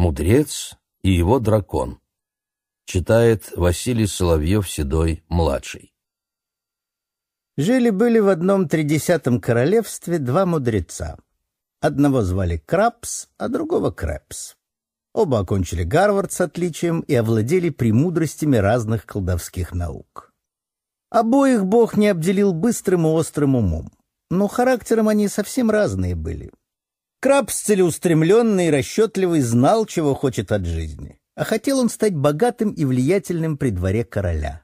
Мудрец и его дракон. Читает Василий Соловьев-Седой, младший. Жили-были в одном тридесятом королевстве два мудреца. Одного звали Крабс, а другого Крэпс. Оба окончили Гарвард с отличием и овладели премудростями разных колдовских наук. Обоих Бог не обделил быстрым и острым умом, но характером они совсем разные были. Крабс целеустремленный и расчетливый знал, чего хочет от жизни, а хотел он стать богатым и влиятельным при дворе короля.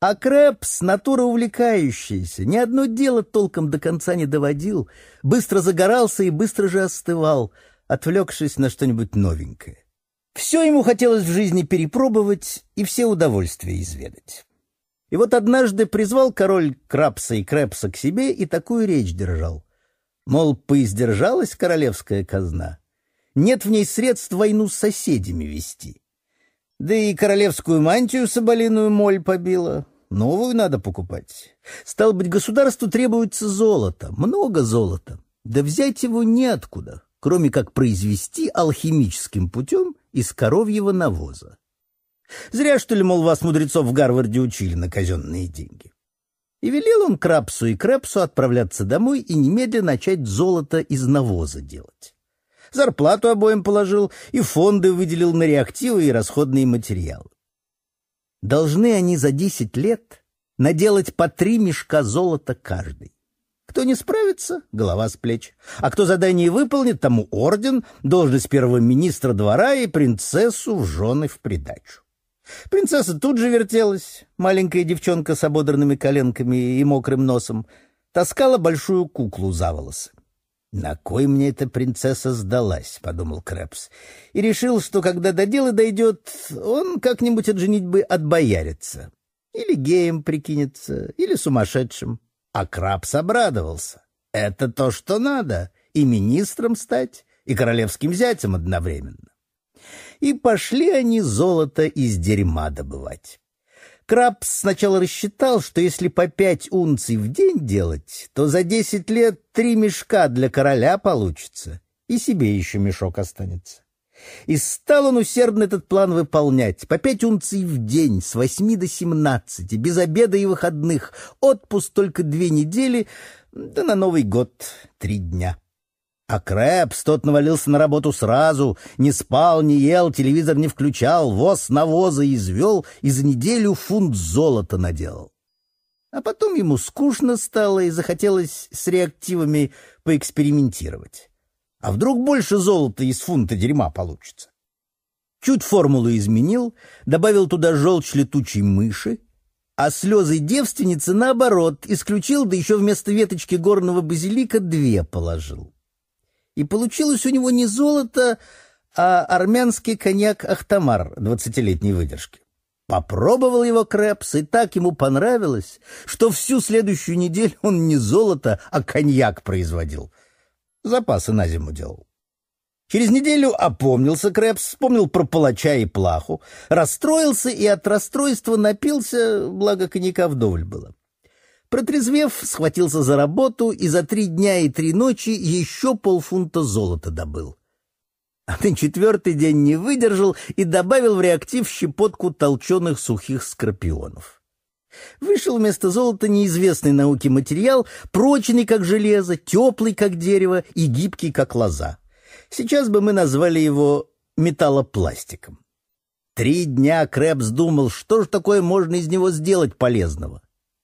А Крэпс — натура увлекающаяся, ни одно дело толком до конца не доводил, быстро загорался и быстро же остывал, отвлекшись на что-нибудь новенькое. Все ему хотелось в жизни перепробовать и все удовольствия изведать. И вот однажды призвал король Крапса и Крэпса к себе и такую речь держал. Мол, поиздержалась королевская казна. Нет в ней средств войну с соседями вести. Да и королевскую мантию соболиную моль побила. Новую надо покупать. Стало быть, государству требуется золото, много золота. Да взять его неоткуда, кроме как произвести алхимическим путем из коровьего навоза. Зря, что ли, мол, вас, мудрецов, в Гарварде учили на казенные деньги. И велел он Крапсу и Крэпсу отправляться домой и немедленно начать золото из навоза делать. Зарплату обоим положил и фонды выделил на реактивы и расходные материалы. Должны они за десять лет наделать по три мешка золота каждый. Кто не справится — голова с плеч. А кто задание выполнит, тому орден, должность первого министра двора и принцессу в жены в придачу. Принцесса тут же вертелась, маленькая девчонка с ободранными коленками и мокрым носом, таскала большую куклу за волосы. «На кой мне эта принцесса сдалась?» — подумал Крэпс. И решил, что когда до дела дойдет, он как-нибудь от женитьбы отбоярится. Или геем прикинется, или сумасшедшим. А Крабс обрадовался. «Это то, что надо. И министром стать, и королевским зятем одновременно». И пошли они золото из дерьма добывать. Крабс сначала рассчитал, что если по пять унций в день делать, то за десять лет три мешка для короля получится, и себе еще мешок останется. И стал он усердно этот план выполнять. По пять унций в день, с восьми до семнадцати, без обеда и выходных, отпуск только две недели, да на Новый год три дня. А Крэпс тот навалился на работу сразу, не спал, не ел, телевизор не включал, воз навоза извел и за неделю фунт золота наделал. А потом ему скучно стало и захотелось с реактивами поэкспериментировать. А вдруг больше золота из фунта дерьма получится? Чуть формулу изменил, добавил туда желчь летучей мыши, а слезы девственницы, наоборот, исключил, да еще вместо веточки горного базилика две положил и получилось у него не золото, а армянский коньяк «Ахтамар» двадцатилетней выдержки. Попробовал его Крэпс, и так ему понравилось, что всю следующую неделю он не золото, а коньяк производил. Запасы на зиму делал. Через неделю опомнился Крэпс, вспомнил про палача и плаху, расстроился и от расстройства напился, благо коньяка вдоволь было. Протрезвев, схватился за работу и за три дня и три ночи еще полфунта золота добыл. А на четвертый день не выдержал и добавил в реактив щепотку толченых сухих скорпионов. Вышел вместо золота неизвестный науке материал, прочный, как железо, теплый, как дерево и гибкий, как лоза. Сейчас бы мы назвали его металлопластиком. Три дня Крэпс думал, что же такое можно из него сделать полезного.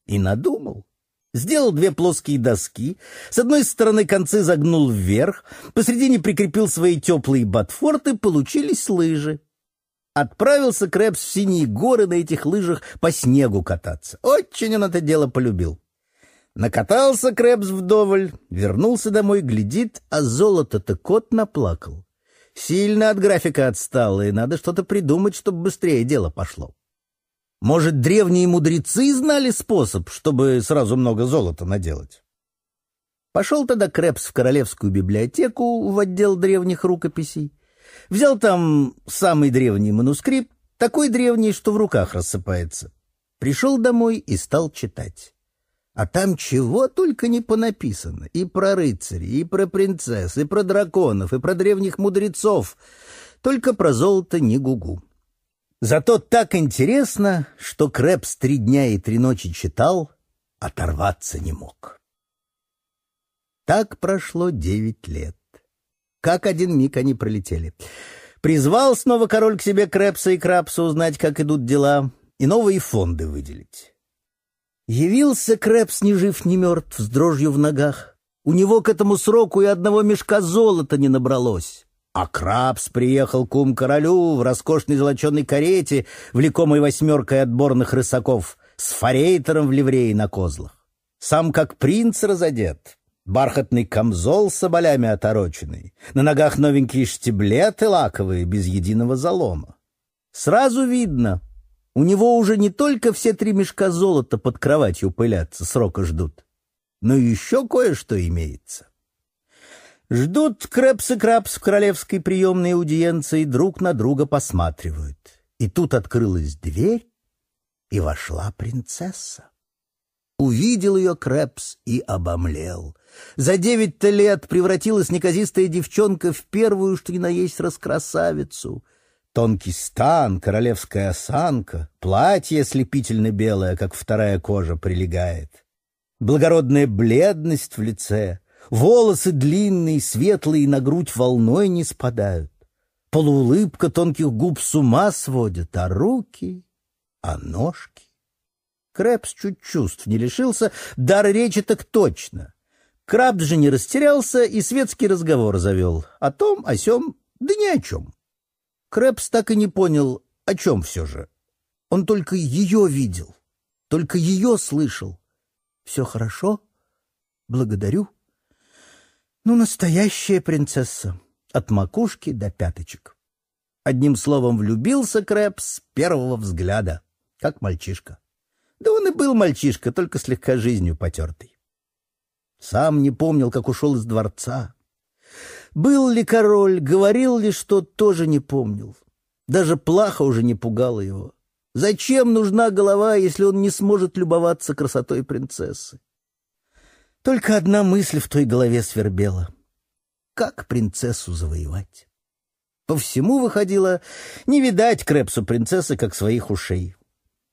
И надумал. Сделал две плоские доски, с одной стороны концы загнул вверх, посредине прикрепил свои теплые ботфорты, получились лыжи. Отправился Крэпс в синие горы на этих лыжах по снегу кататься. Очень он это дело полюбил. Накатался Крэпс вдоволь, вернулся домой, глядит, а золото-то кот наплакал. Сильно от графика отстал, и надо что-то придумать, чтобы быстрее дело пошло. Может, древние мудрецы знали способ, чтобы сразу много золота наделать? Пошел тогда Крепс в королевскую библиотеку в отдел древних рукописей. Взял там самый древний манускрипт, такой древний, что в руках рассыпается. Пришел домой и стал читать. А там чего только не понаписано. И про рыцарей, и про принцесс, и про драконов, и про древних мудрецов. только про золото не гугу. Зато так интересно, что Крэпс три дня и три ночи читал, оторваться не мог. Так прошло девять лет. Как один миг они пролетели. Призвал снова король к себе Крэпса и Крапса узнать, как идут дела, и новые фонды выделить. Явился Крэпс ни жив, ни мертв, с дрожью в ногах. У него к этому сроку и одного мешка золота не набралось. А Крабс приехал к ум-королю в роскошной золоченой карете, влекомой восьмеркой отборных рысаков, с форейтером в ливреи на козлах. Сам как принц разодет, бархатный камзол с соболями отороченный, на ногах новенькие штиблеты лаковые, без единого залома. Сразу видно, у него уже не только все три мешка золота под кроватью пылятся, срока ждут, но еще кое-что имеется. Ждут Крэпс и Крабс в королевской приемной аудиенции, друг на друга посматривают. И тут открылась дверь, и вошла принцесса. Увидел ее Крэпс и обомлел. За девять-то лет превратилась неказистая девчонка в первую, что ни на есть, раскрасавицу. Тонкий стан, королевская осанка, платье слепительно белое, как вторая кожа, прилегает. Благородная бледность в лице, волосы длинные, светлые, на грудь волной не спадают. Полуулыбка тонких губ с ума сводит, а руки, а ножки. Крэпс чуть чувств не лишился, дар речи так точно. Крабс же не растерялся и светский разговор завел. О том, о сём, да ни о чем. Крэпс так и не понял, о чем все же. Он только ее видел, только ее слышал. «Все хорошо? Благодарю». Ну, настоящая принцесса, от макушки до пяточек. Одним словом, влюбился Крэпс с первого взгляда, как мальчишка. Да он и был мальчишка, только слегка жизнью потертый. Сам не помнил, как ушел из дворца. Был ли король, говорил ли что, тоже не помнил. Даже плаха уже не пугала его. Зачем нужна голова, если он не сможет любоваться красотой принцессы? Только одна мысль в той голове свербела. Как принцессу завоевать? По всему выходило, не видать Крепсу принцессы, как своих ушей.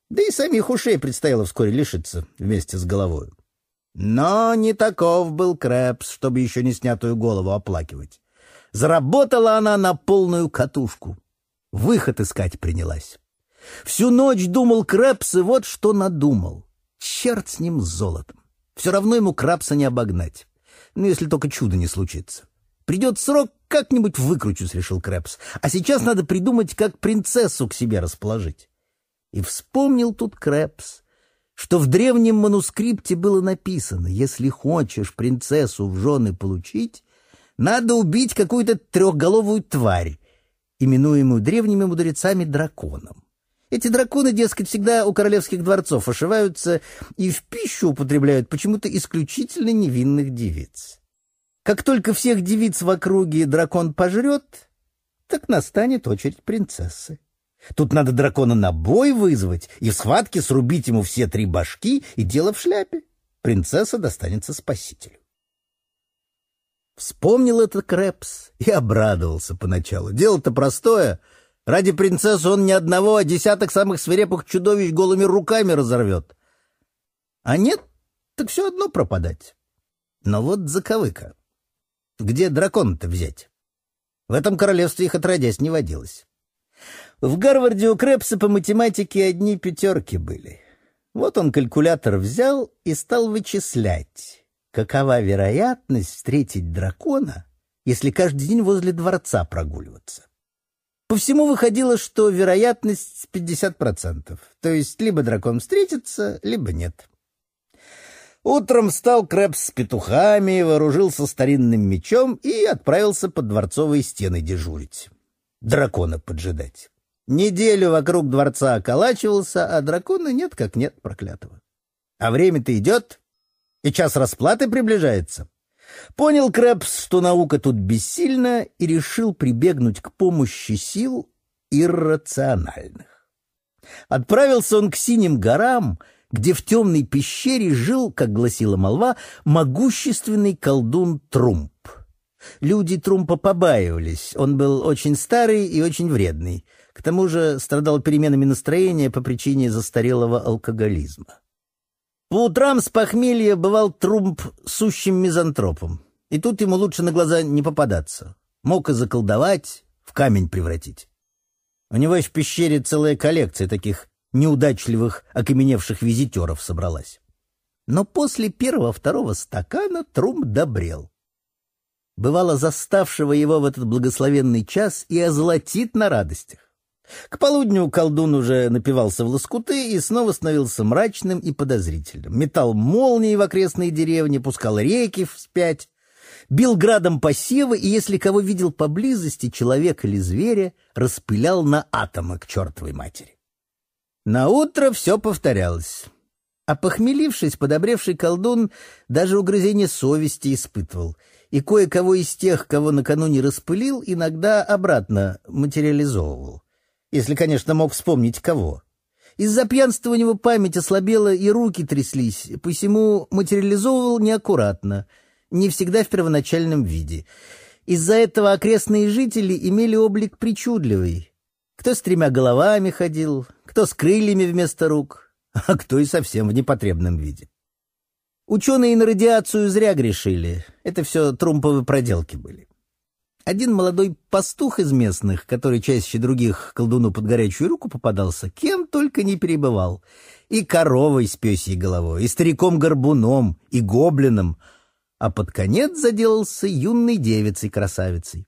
Да и самих ушей предстояло вскоре лишиться вместе с головой. Но не таков был Крэпс, чтобы еще не снятую голову оплакивать. Заработала она на полную катушку. Выход искать принялась. Всю ночь думал Крэпс, и вот что надумал. Черт с ним с золотом. Все равно ему Крабса не обогнать. Ну, если только чудо не случится. Придет срок, как-нибудь выкручусь, решил Крэпс. А сейчас надо придумать, как принцессу к себе расположить. И вспомнил тут Крэпс, что в древнем манускрипте было написано, если хочешь принцессу в жены получить, надо убить какую-то трехголовую тварь, именуемую древними мудрецами драконом. Эти драконы, дескать, всегда у королевских дворцов ошиваются и в пищу употребляют почему-то исключительно невинных девиц. Как только всех девиц в округе дракон пожрет, так настанет очередь принцессы. Тут надо дракона на бой вызвать и в схватке срубить ему все три башки, и дело в шляпе. Принцесса достанется спасителю. Вспомнил это Крэпс и обрадовался поначалу. Дело-то простое. Ради принцессы он не одного, а десяток самых свирепых чудовищ голыми руками разорвет. А нет, так все одно пропадать. Но вот заковыка. Где дракон-то взять? В этом королевстве их отродясь не водилось. В Гарварде у Крэпса по математике одни пятерки были. Вот он калькулятор взял и стал вычислять, какова вероятность встретить дракона, если каждый день возле дворца прогуливаться. По всему выходило, что вероятность 50%, то есть либо дракон встретится, либо нет. Утром встал Крэпс с петухами, вооружился старинным мечом и отправился под дворцовые стены дежурить. Дракона поджидать. Неделю вокруг дворца околачивался, а дракона нет как нет проклятого. А время-то идет, и час расплаты приближается. Понял Крэпс, что наука тут бессильна, и решил прибегнуть к помощи сил иррациональных. Отправился он к синим горам, где в темной пещере жил, как гласила молва, могущественный колдун Трумп. Люди Трумпа побаивались, он был очень старый и очень вредный. К тому же страдал переменами настроения по причине застарелого алкоголизма. По утрам с похмелья бывал Трумп сущим мизантропом, и тут ему лучше на глаза не попадаться. Мог и заколдовать, в камень превратить. У него в пещере целая коллекция таких неудачливых, окаменевших визитеров собралась. Но после первого-второго стакана Трумп добрел. Бывало, заставшего его в этот благословенный час и озолотит на радостях. К полудню колдун уже напивался в лоскуты и снова становился мрачным и подозрительным. Метал молнии в окрестные деревни, пускал реки вспять, бил градом посевы, и если кого видел поблизости, человека или зверя, распылял на атомы к чертовой матери. На утро все повторялось. А похмелившись, подобревший колдун даже угрызение совести испытывал, и кое-кого из тех, кого накануне распылил, иногда обратно материализовывал. Если, конечно, мог вспомнить кого. Из-за пьянства у него память ослабела и руки тряслись, посему материализовывал неаккуратно, не всегда в первоначальном виде. Из-за этого окрестные жители имели облик причудливый. Кто с тремя головами ходил, кто с крыльями вместо рук, а кто и совсем в непотребном виде. Ученые на радиацию зря грешили. Это все трумповые проделки были. Один молодой пастух из местных, который чаще других колдуну под горячую руку попадался, кем только не перебывал. И коровой с пёсьей головой, и стариком-горбуном, и гоблином, а под конец заделался юной девицей-красавицей.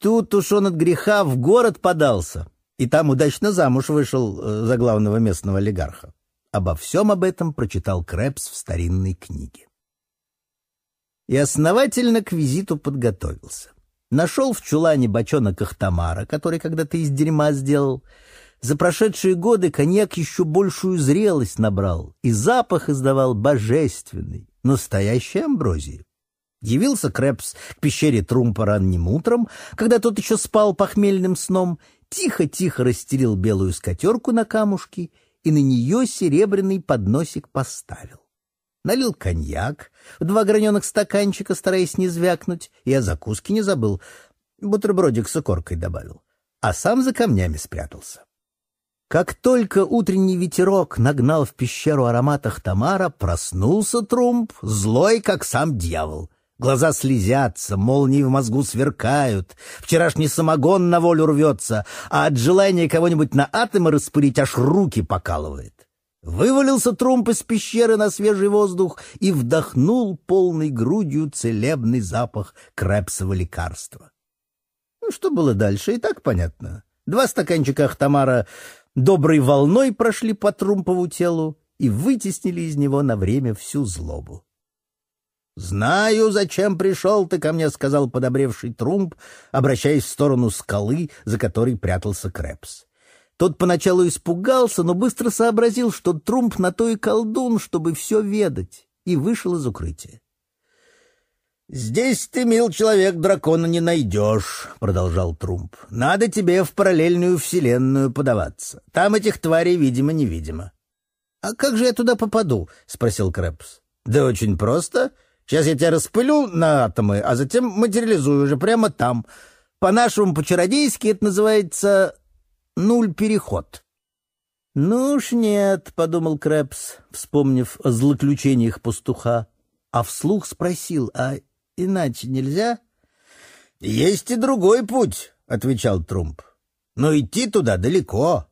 Тут уж он от греха в город подался, и там удачно замуж вышел э, за главного местного олигарха. Обо всем об этом прочитал Крэпс в старинной книге. И основательно к визиту подготовился. Нашел в чулане бочонок Ахтамара, который когда-то из дерьма сделал. За прошедшие годы коньяк еще большую зрелость набрал, и запах издавал божественный, настоящий амброзии. Явился Крэпс к пещере Трумпа ранним утром, когда тот еще спал похмельным сном, тихо-тихо расстелил белую скатерку на камушки и на нее серебряный подносик поставил. Налил коньяк в два граненых стаканчика, стараясь не звякнуть, и о закуске не забыл, бутербродик с икоркой добавил, а сам за камнями спрятался. Как только утренний ветерок нагнал в пещеру ароматах Тамара, проснулся Трумп, злой, как сам дьявол — Глаза слезятся, молнии в мозгу сверкают, вчерашний самогон на волю рвется, а от желания кого-нибудь на атомы распылить аж руки покалывает. Вывалился Трумп из пещеры на свежий воздух и вдохнул полной грудью целебный запах крепсового лекарства. Ну, что было дальше, и так понятно. Два стаканчика Ахтамара доброй волной прошли по Трумпову телу и вытеснили из него на время всю злобу. «Знаю, зачем пришел ты ко мне», — сказал подобревший Трумп, обращаясь в сторону скалы, за которой прятался Крэпс. Тот поначалу испугался, но быстро сообразил, что Трумп на то и колдун, чтобы все ведать, и вышел из укрытия. «Здесь ты, мил человек, дракона не найдешь», — продолжал Трумп. «Надо тебе в параллельную вселенную подаваться. Там этих тварей видимо-невидимо». «А как же я туда попаду?» — спросил Крэпс. «Да очень просто. Сейчас я тебя распылю на атомы, а затем материализую уже прямо там. По-нашему, по-чародейски это называется нуль-переход. «Ну уж нет», — подумал Крэпс, вспомнив о злоключениях пастуха, а вслух спросил, «А иначе нельзя?» «Есть и другой путь», — отвечал Трумп. «Но идти туда далеко».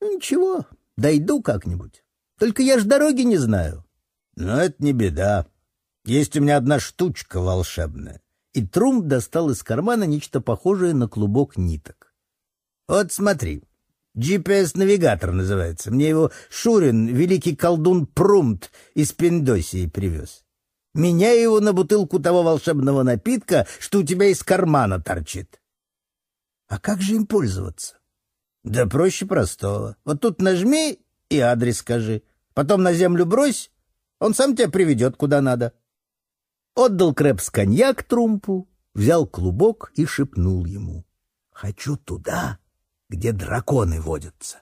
«Ничего, дойду как-нибудь. Только я ж дороги не знаю». «Но это не беда. Есть у меня одна штучка волшебная. И Трумп достал из кармана нечто похожее на клубок ниток. Вот смотри. GPS-навигатор называется. Мне его Шурин, великий колдун Прумт, из Пиндосии привез. Меняй его на бутылку того волшебного напитка, что у тебя из кармана торчит. А как же им пользоваться? Да проще простого. Вот тут нажми и адрес скажи. Потом на землю брось, он сам тебя приведет куда надо. Отдал Крэпс коньяк Трумпу, взял клубок и шепнул ему. «Хочу туда, где драконы водятся».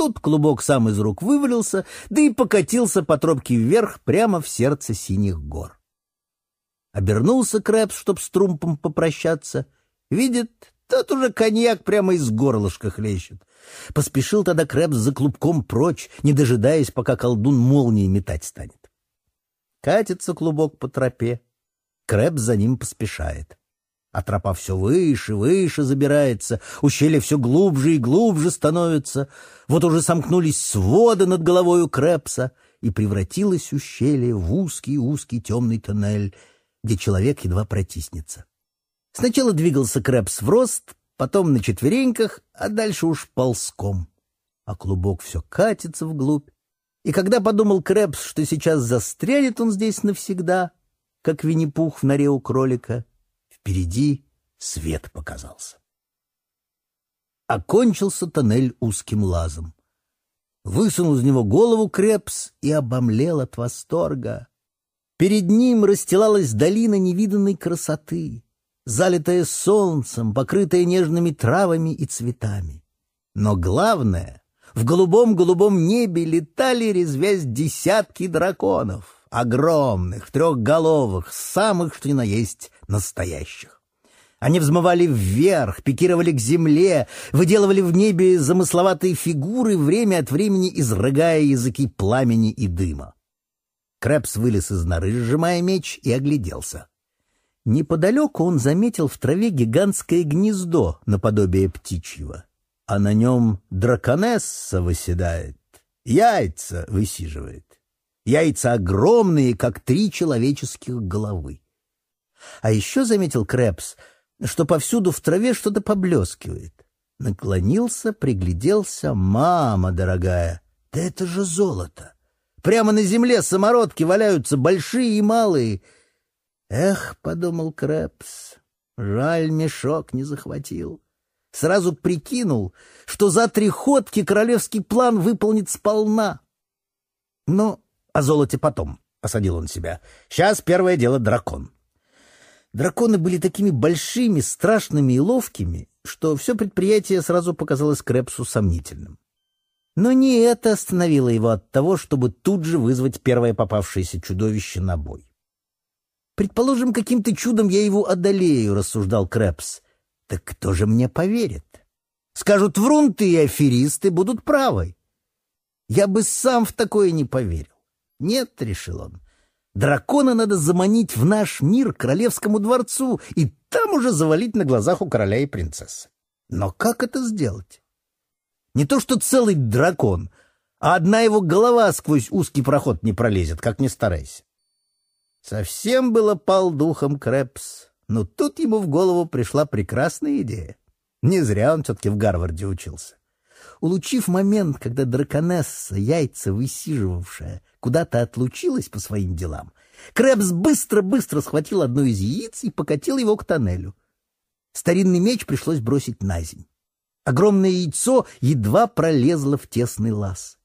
Тут клубок сам из рук вывалился, да и покатился по тропке вверх прямо в сердце синих гор. Обернулся Крэпс, чтоб с Трумпом попрощаться. Видит, тот уже коньяк прямо из горлышка хлещет. Поспешил тогда Крэпс за клубком прочь, не дожидаясь, пока колдун молнией метать станет. Катится клубок по тропе. Крэпс за ним поспешает. А тропа все выше, выше забирается, ущелье все глубже и глубже становится. Вот уже сомкнулись своды над головой у Крэпса, и превратилось ущелье в узкий-узкий темный тоннель, где человек едва протиснется. Сначала двигался Крэпс в рост, потом на четвереньках, а дальше уж ползком. А клубок все катится вглубь. И когда подумал Крэпс, что сейчас застрянет он здесь навсегда, как Винни-Пух в норе у кролика, впереди свет показался. Окончился тоннель узким лазом. Высунул из него голову Крепс и обомлел от восторга. Перед ним расстилалась долина невиданной красоты, залитая солнцем, покрытая нежными травами и цветами. Но главное, в голубом-голубом небе летали, резвясь, десятки драконов, огромных, трехголовых, самых, что ни на есть, настоящих. Они взмывали вверх, пикировали к земле, выделывали в небе замысловатые фигуры, время от времени изрыгая языки пламени и дыма. Крэпс вылез из норы, сжимая меч, и огляделся. Неподалеку он заметил в траве гигантское гнездо наподобие птичьего, а на нем драконесса выседает, яйца высиживает. Яйца огромные, как три человеческих головы. А еще заметил Крэпс, что повсюду в траве что-то поблескивает. Наклонился, пригляделся. «Мама дорогая, да это же золото! Прямо на земле самородки валяются, большие и малые!» «Эх», — подумал Крэпс, — «жаль, мешок не захватил». Сразу прикинул, что за три ходки королевский план выполнит сполна. Но о золоте потом, — осадил он себя. Сейчас первое дело дракон. Драконы были такими большими, страшными и ловкими, что все предприятие сразу показалось Крэпсу сомнительным. Но не это остановило его от того, чтобы тут же вызвать первое попавшееся чудовище на бой. «Предположим, каким-то чудом я его одолею», — рассуждал Крэпс. «Так кто же мне поверит? Скажут, врунты и аферисты будут правы. Я бы сам в такое не поверил. Нет, — решил он, Дракона надо заманить в наш мир, королевскому дворцу, и там уже завалить на глазах у короля и принцессы. Но как это сделать? Не то что целый дракон, а одна его голова сквозь узкий проход не пролезет, как ни старайся. Совсем было пал духом Крэпс, но тут ему в голову пришла прекрасная идея. Не зря он все-таки в Гарварде учился. Улучив момент, когда драконесса, яйца высиживавшая, куда-то отлучилась по своим делам, Крэбс быстро-быстро схватил одно из яиц и покатил его к тоннелю. Старинный меч пришлось бросить на земь. Огромное яйцо едва пролезло в тесный лаз.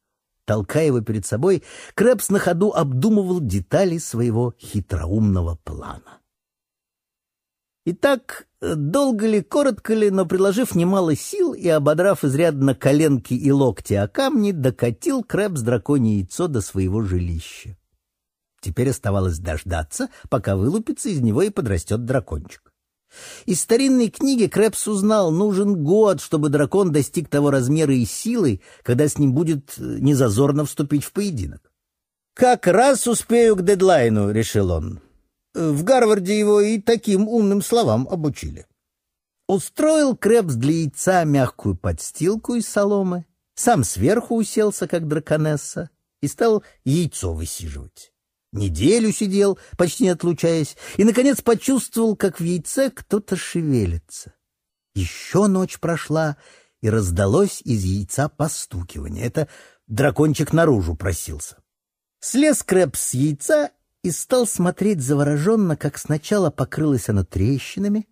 Толкая его перед собой, Крэбс на ходу обдумывал детали своего хитроумного плана. Итак, долго ли, коротко ли, но приложив немало сил и ободрав изрядно коленки и локти о камни, докатил Крэбс драконье яйцо до своего жилища. Теперь оставалось дождаться, пока вылупится из него и подрастет дракончик. Из старинной книги Крэпс узнал, нужен год, чтобы дракон достиг того размера и силы, когда с ним будет э, незазорно вступить в поединок. «Как раз успею к дедлайну», — решил он. В Гарварде его и таким умным словам обучили. Устроил Крэпс для яйца мягкую подстилку из соломы, сам сверху уселся, как драконесса, и стал яйцо высиживать. Неделю сидел, почти не отлучаясь, и, наконец, почувствовал, как в яйце кто-то шевелится. Еще ночь прошла, и раздалось из яйца постукивание. Это дракончик наружу просился. Слез Крэпс с яйца и стал смотреть завороженно, как сначала покрылось оно трещинами,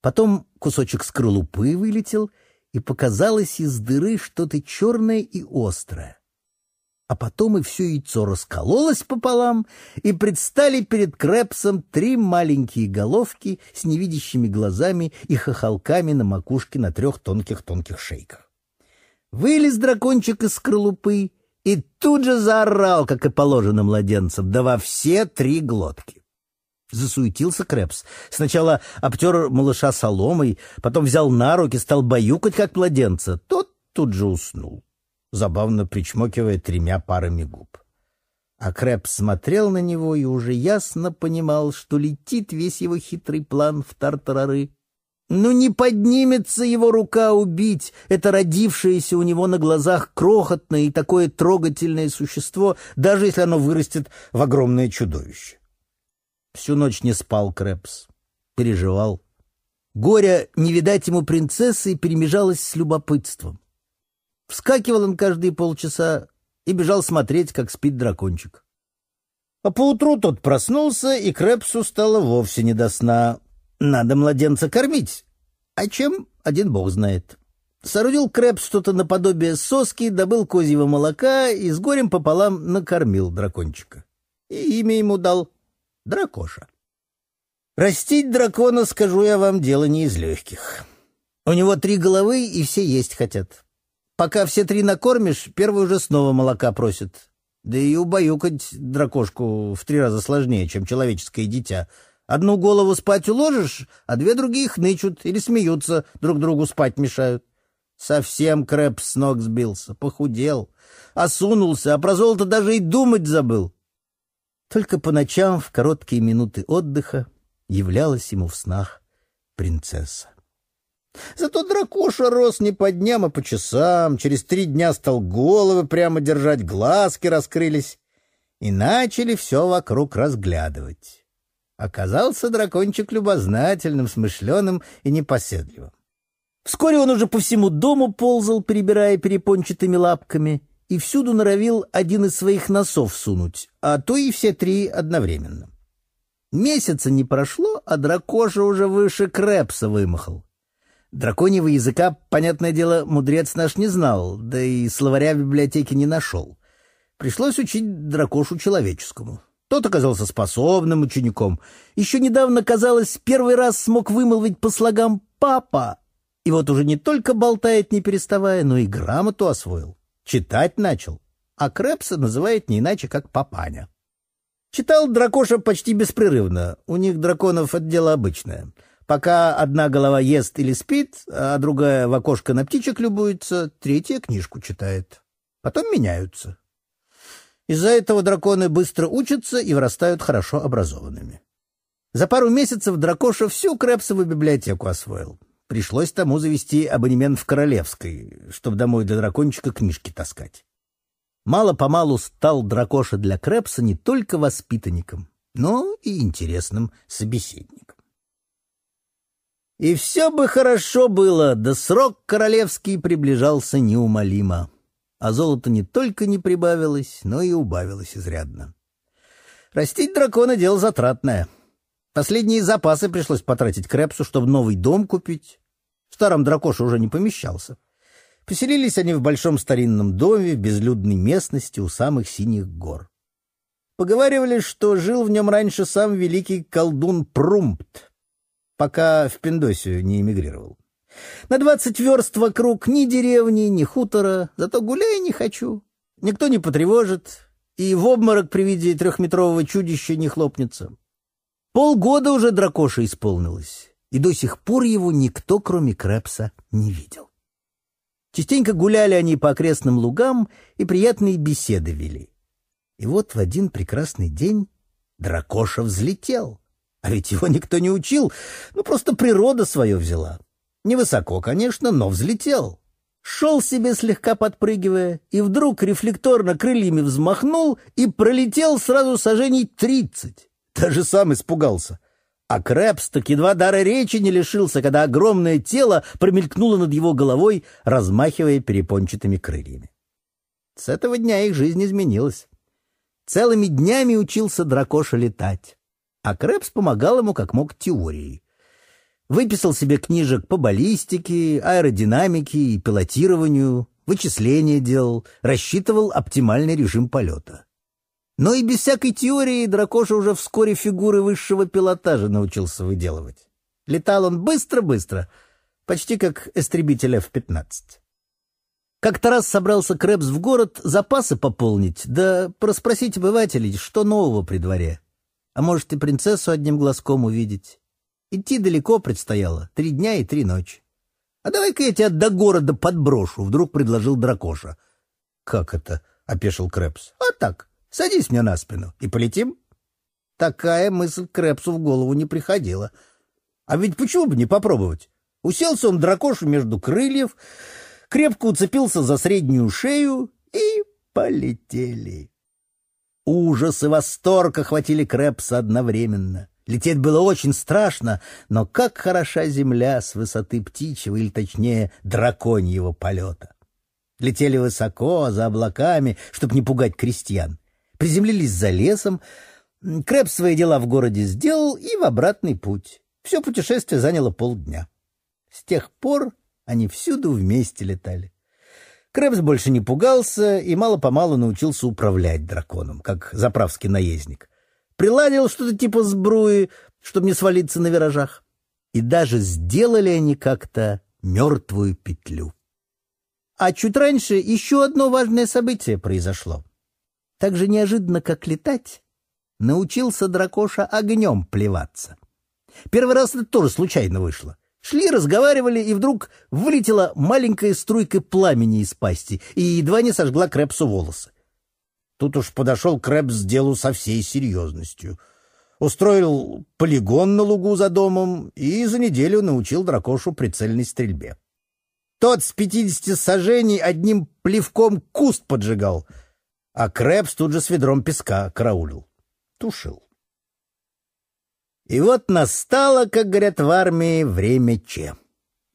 потом кусочек скорлупы вылетел, и показалось из дыры что-то черное и острое. А потом и все яйцо раскололось пополам, и предстали перед Крэпсом три маленькие головки с невидящими глазами и хохолками на макушке на трех тонких-тонких шейках. Вылез дракончик из скорлупы и тут же заорал, как и положено младенцам, да во все три глотки. Засуетился Крэпс. Сначала обтер малыша соломой, потом взял на руки, стал баюкать, как младенца. Тот тут же уснул, забавно причмокивая тремя парами губ. А Крэпс смотрел на него и уже ясно понимал, что летит весь его хитрый план в тартарары. Ну не поднимется его рука убить это родившееся у него на глазах крохотное и такое трогательное существо, даже если оно вырастет в огромное чудовище. Всю ночь не спал Крэпс, переживал. Горе не видать ему принцессы перемежалось с любопытством. Вскакивал он каждые полчаса и бежал смотреть, как спит дракончик. А поутру тот проснулся, и Крэпсу стало вовсе не до сна. Надо младенца кормить. А чем, один бог знает. Соорудил Крэпс что-то наподобие соски, добыл козьего молока и с горем пополам накормил дракончика. И имя ему дал дракоша. Растить дракона, скажу я вам, дело не из легких. У него три головы, и все есть хотят. Пока все три накормишь, первый уже снова молока просит. Да и убаюкать дракошку в три раза сложнее, чем человеческое дитя. Одну голову спать уложишь, а две другие хнычут или смеются, друг другу спать мешают. Совсем Крэп с ног сбился, похудел, осунулся, а про золото даже и думать забыл. Только по ночам в короткие минуты отдыха являлась ему в снах принцесса. Зато дракоша рос не по дням, а по часам. Через три дня стал головы прямо держать, глазки раскрылись. И начали все вокруг разглядывать. Оказался дракончик любознательным, смышленым и непоседливым. Вскоре он уже по всему дому ползал, перебирая перепончатыми лапками, и всюду норовил один из своих носов сунуть, а то и все три одновременно. Месяца не прошло, а дракоша уже выше Крэпса вымахал. Драконьего языка, понятное дело, мудрец наш не знал, да и словаря в библиотеке не нашел. Пришлось учить дракошу человеческому. Тот оказался способным учеником. Еще недавно, казалось, первый раз смог вымолвить по слогам «папа». И вот уже не только болтает, не переставая, но и грамоту освоил. Читать начал, а Крэпса называет не иначе, как Папаня. Читал дракоша почти беспрерывно, у них драконов это дело обычное. Пока одна голова ест или спит, а другая в окошко на птичек любуется, третья книжку читает. Потом меняются. Из-за этого драконы быстро учатся и вырастают хорошо образованными. За пару месяцев дракоша всю Крэпсову библиотеку освоил. Пришлось тому завести абонемент в Королевской, чтобы домой для дракончика книжки таскать. Мало-помалу стал дракоша для Крэпса не только воспитанником, но и интересным собеседником. И все бы хорошо было, да срок королевский приближался неумолимо. А золото не только не прибавилось, но и убавилось изрядно. Растить дракона — дело затратное. Последние запасы пришлось потратить Крэпсу, чтобы новый дом купить, в старом дракоше уже не помещался. Поселились они в большом старинном доме в безлюдной местности у самых синих гор. Поговаривали, что жил в нем раньше сам великий колдун Прумпт, пока в Пиндосию не эмигрировал. На двадцать верст вокруг ни деревни, ни хутора, зато гуляй не хочу. Никто не потревожит, и в обморок при виде трехметрового чудища не хлопнется. Полгода уже дракоша исполнилось и до сих пор его никто, кроме Крэпса, не видел. Частенько гуляли они по окрестным лугам и приятные беседы вели. И вот в один прекрасный день дракоша взлетел. А ведь его никто не учил, ну просто природа свое взяла. Невысоко, конечно, но взлетел. Шел себе слегка подпрыгивая, и вдруг рефлекторно крыльями взмахнул и пролетел сразу сажений тридцать. Даже сам испугался — а Крэпс так едва дара речи не лишился, когда огромное тело промелькнуло над его головой, размахивая перепончатыми крыльями. С этого дня их жизнь изменилась. Целыми днями учился дракоша летать, а Крэпс помогал ему как мог теорией. Выписал себе книжек по баллистике, аэродинамике и пилотированию, вычисления делал, рассчитывал оптимальный режим полета. Но и без всякой теории Дракоша уже вскоре фигуры высшего пилотажа научился выделывать. Летал он быстро-быстро, почти как истребитель F-15. Как-то раз собрался Крэпс в город запасы пополнить, да проспросить обывателей, что нового при дворе. а может и принцессу одним глазком увидеть. Идти далеко предстояло, три дня и три ночи. «А давай-ка я тебя до города подброшу», — вдруг предложил Дракоша. «Как это?» — опешил Крэпс. «А так, садись мне на спину и полетим». Такая мысль Крэпсу в голову не приходила. А ведь почему бы не попробовать? Уселся он дракошу между крыльев, крепко уцепился за среднюю шею и полетели. Ужас и восторг охватили Крэпса одновременно. Лететь было очень страшно, но как хороша земля с высоты птичьего, или точнее драконьего полета. Летели высоко, за облаками, чтобы не пугать крестьян. Приземлились за лесом. Крэпс свои дела в городе сделал и в обратный путь. Все путешествие заняло полдня. С тех пор они всюду вместе летали. Крэпс больше не пугался и мало-помалу научился управлять драконом, как заправский наездник. Приладил что-то типа сбруи, чтобы не свалиться на виражах. И даже сделали они как-то мертвую петлю. А чуть раньше еще одно важное событие произошло. Так же неожиданно, как летать, научился дракоша огнем плеваться. Первый раз это тоже случайно вышло. Шли, разговаривали, и вдруг вылетела маленькая струйка пламени из пасти и едва не сожгла Крэпсу волосы. Тут уж подошел Крэпс с делу со всей серьезностью. Устроил полигон на лугу за домом и за неделю научил дракошу прицельной стрельбе. Тот с пятидесяти сажений одним плевком куст поджигал, а Крэпс тут же с ведром песка караулил. Тушил. И вот настало, как говорят в армии, время Че.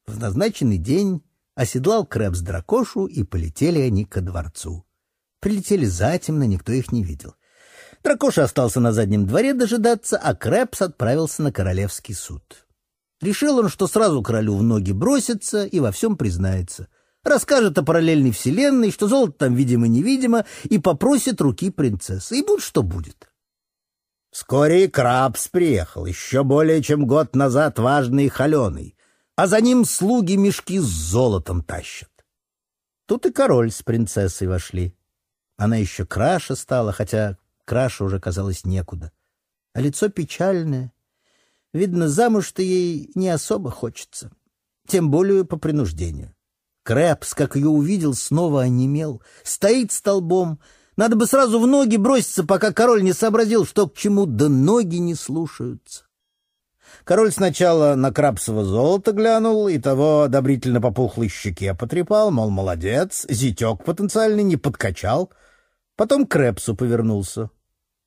В назначенный день оседлал Крэбс дракошу, и полетели они ко дворцу. Прилетели затемно, никто их не видел. Дракоша остался на заднем дворе дожидаться, а Крэбс отправился на королевский суд. Решил он, что сразу королю в ноги бросится и во всем признается. Расскажет о параллельной вселенной, что золото там видимо-невидимо, и попросит руки принцессы. И будь что будет. Вскоре и Крабс приехал, еще более чем год назад важный и холеный, а за ним слуги мешки с золотом тащат. Тут и король с принцессой вошли. Она еще краше стала, хотя краше уже казалось некуда. А лицо печальное. Видно, замуж-то ей не особо хочется. Тем более по принуждению. Крэпс, как ее увидел, снова онемел. Стоит столбом — надо бы сразу в ноги броситься, пока король не сообразил, что к чему, да ноги не слушаются. Король сначала на крабсово золото глянул и того одобрительно по пухлой щеке потрепал, мол, молодец, зятек потенциальный не подкачал. Потом к Рэпсу повернулся.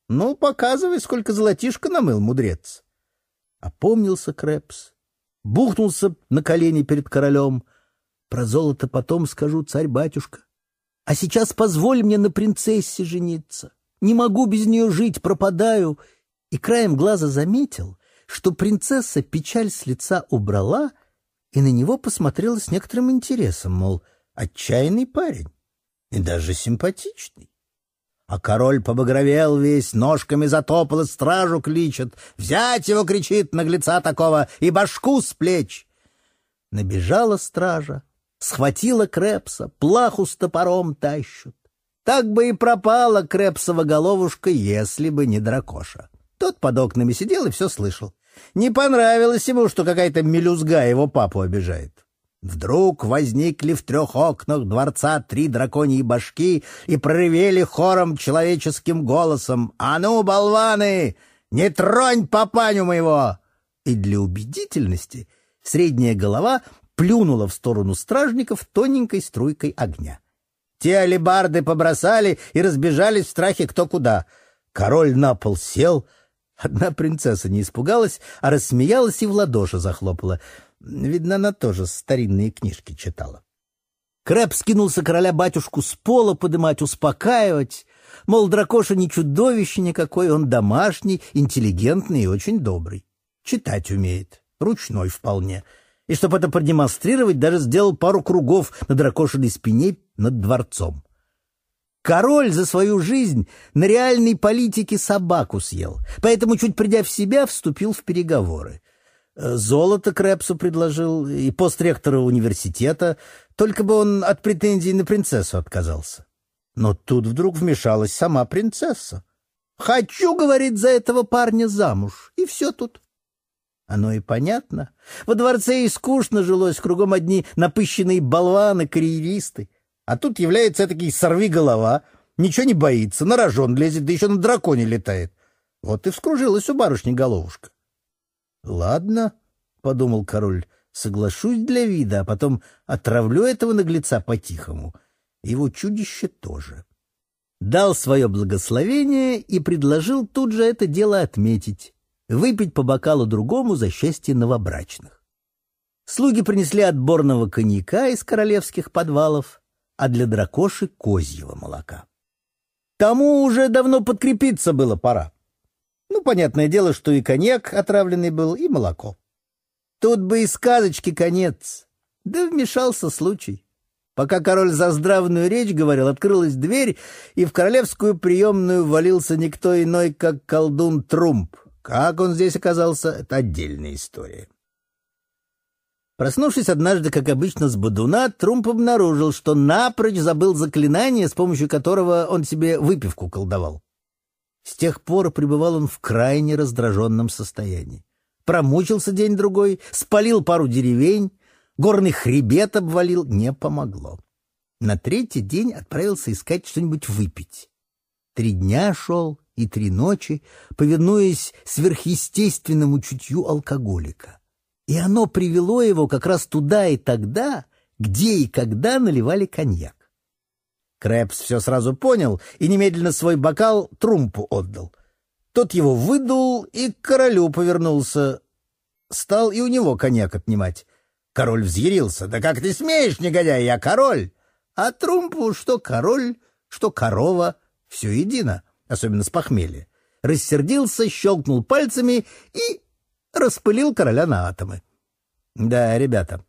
«Ну, показывай, сколько золотишка намыл, мудрец». Опомнился Крэпс, бухнулся на колени перед королем. «Про золото потом скажу, царь-батюшка. А сейчас позволь мне на принцессе жениться. Не могу без нее жить, пропадаю. И краем глаза заметил, что принцесса печаль с лица убрала и на него посмотрела с некоторым интересом, мол, отчаянный парень и даже симпатичный. А король побагровел весь, ножками затопал и стражу кличет. «Взять его!» — кричит наглеца такого, «и башку с плеч!» Набежала стража, Схватила Крепса, плаху с топором тащут. Так бы и пропала Крепсова головушка, если бы не дракоша. Тот под окнами сидел и все слышал. Не понравилось ему, что какая-то мелюзга его папу обижает. Вдруг возникли в трех окнах дворца три драконьи башки и проревели хором человеческим голосом «А ну, болваны, не тронь папаню моего!» И для убедительности средняя голова плюнула в сторону стражников тоненькой струйкой огня. Те алебарды побросали и разбежались в страхе кто куда. Король на пол сел. Одна принцесса не испугалась, а рассмеялась и в ладоши захлопала. Видно, она тоже старинные книжки читала. Крэп скинулся короля батюшку с пола подымать, успокаивать. Мол, дракоша не чудовище никакой, он домашний, интеллигентный и очень добрый. Читать умеет, ручной вполне и, чтобы это продемонстрировать, даже сделал пару кругов на дракошиной спине над дворцом. Король за свою жизнь на реальной политике собаку съел, поэтому, чуть придя в себя, вступил в переговоры. Э, золото Крэпсу предложил и пост ректора университета, только бы он от претензий на принцессу отказался. Но тут вдруг вмешалась сама принцесса. Хочу, говорит, за этого парня замуж. И все тут. Оно и понятно. Во дворце и скучно жилось, кругом одни напыщенные болваны, карьеристы. А тут является такой сорви-голова, ничего не боится, на рожон лезет, да еще на драконе летает. Вот и вскружилась у барышни головушка. — Ладно, — подумал король, — соглашусь для вида, а потом отравлю этого наглеца по-тихому. Его чудище тоже. Дал свое благословение и предложил тут же это дело отметить выпить по бокалу другому за счастье новобрачных. Слуги принесли отборного коньяка из королевских подвалов, а для дракоши — козьего молока. Тому уже давно подкрепиться было пора. Ну, понятное дело, что и коньяк отравленный был, и молоко. Тут бы и сказочки конец. Да вмешался случай. Пока король за здравную речь говорил, открылась дверь, и в королевскую приемную валился никто иной, как колдун Трумп — как он здесь оказался, это отдельная история. Проснувшись однажды, как обычно, с бодуна, Трумп обнаружил, что напрочь забыл заклинание, с помощью которого он себе выпивку колдовал. С тех пор пребывал он в крайне раздраженном состоянии. Промучился день-другой, спалил пару деревень, горный хребет обвалил, не помогло. На третий день отправился искать что-нибудь выпить. Три дня шел, и три ночи, повинуясь сверхъестественному чутью алкоголика. И оно привело его как раз туда и тогда, где и когда наливали коньяк. Крэпс все сразу понял и немедленно свой бокал Трумпу отдал. Тот его выдул и к королю повернулся. Стал и у него коньяк отнимать. Король взъярился. «Да как ты смеешь, негодяй, я король!» А Трумпу что король, что корова, все едино особенно с похмелья, рассердился, щелкнул пальцами и распылил короля на атомы. Да, ребята,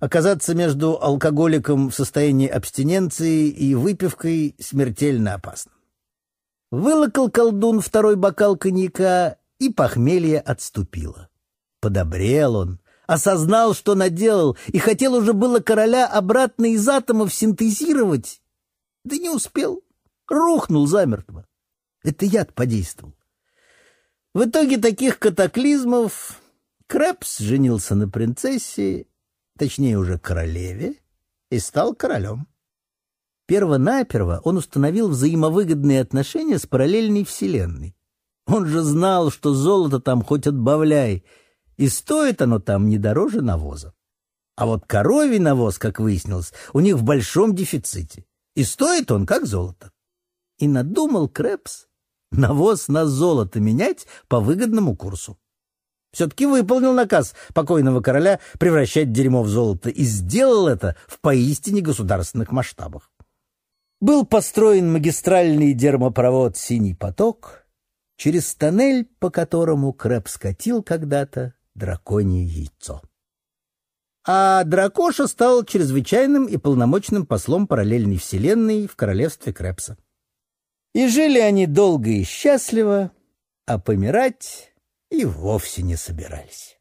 оказаться между алкоголиком в состоянии абстиненции и выпивкой смертельно опасно. Вылокал колдун второй бокал коньяка, и похмелье отступило. Подобрел он, осознал, что наделал, и хотел уже было короля обратно из атомов синтезировать, да не успел, рухнул замертво. Это яд подействовал. В итоге таких катаклизмов Крэпс женился на принцессе, точнее уже королеве, и стал королем. Первонаперво он установил взаимовыгодные отношения с параллельной вселенной. Он же знал, что золото там хоть отбавляй, и стоит оно там не дороже навоза. А вот коровий навоз, как выяснилось, у них в большом дефиците, и стоит он как золото. И надумал Крэпс навоз на золото менять по выгодному курсу. Все-таки выполнил наказ покойного короля превращать дерьмо в золото и сделал это в поистине государственных масштабах. Был построен магистральный дермопровод «Синий поток» через тоннель, по которому Крэп скатил когда-то драконье яйцо. А Дракоша стал чрезвычайным и полномочным послом параллельной вселенной в королевстве Крэпса. И жили они долго и счастливо, а помирать и вовсе не собирались.